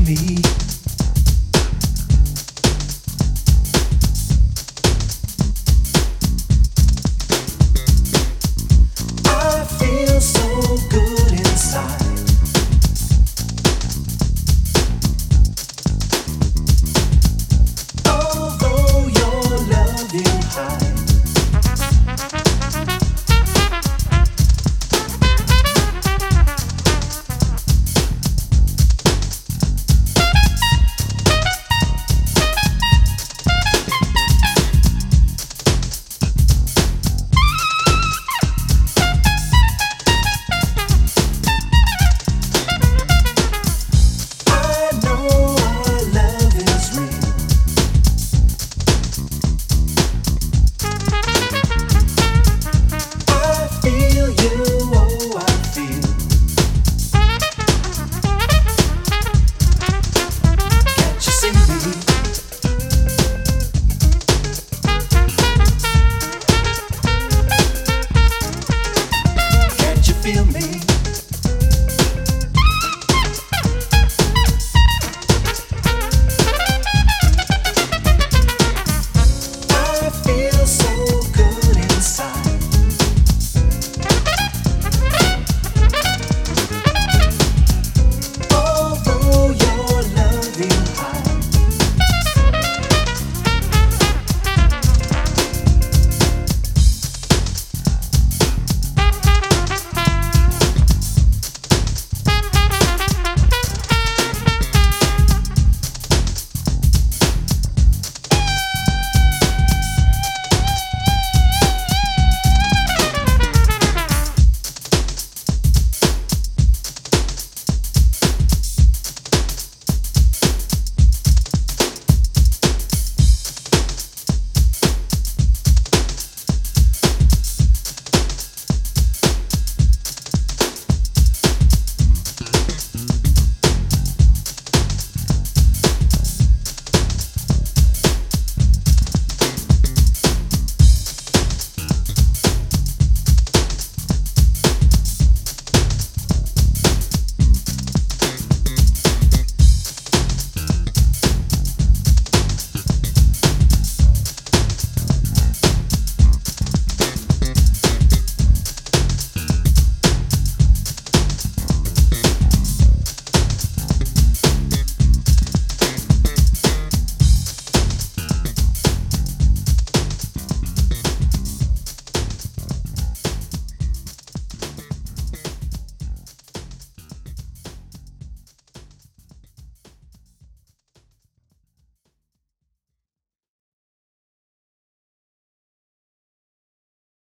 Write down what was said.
me? feel me.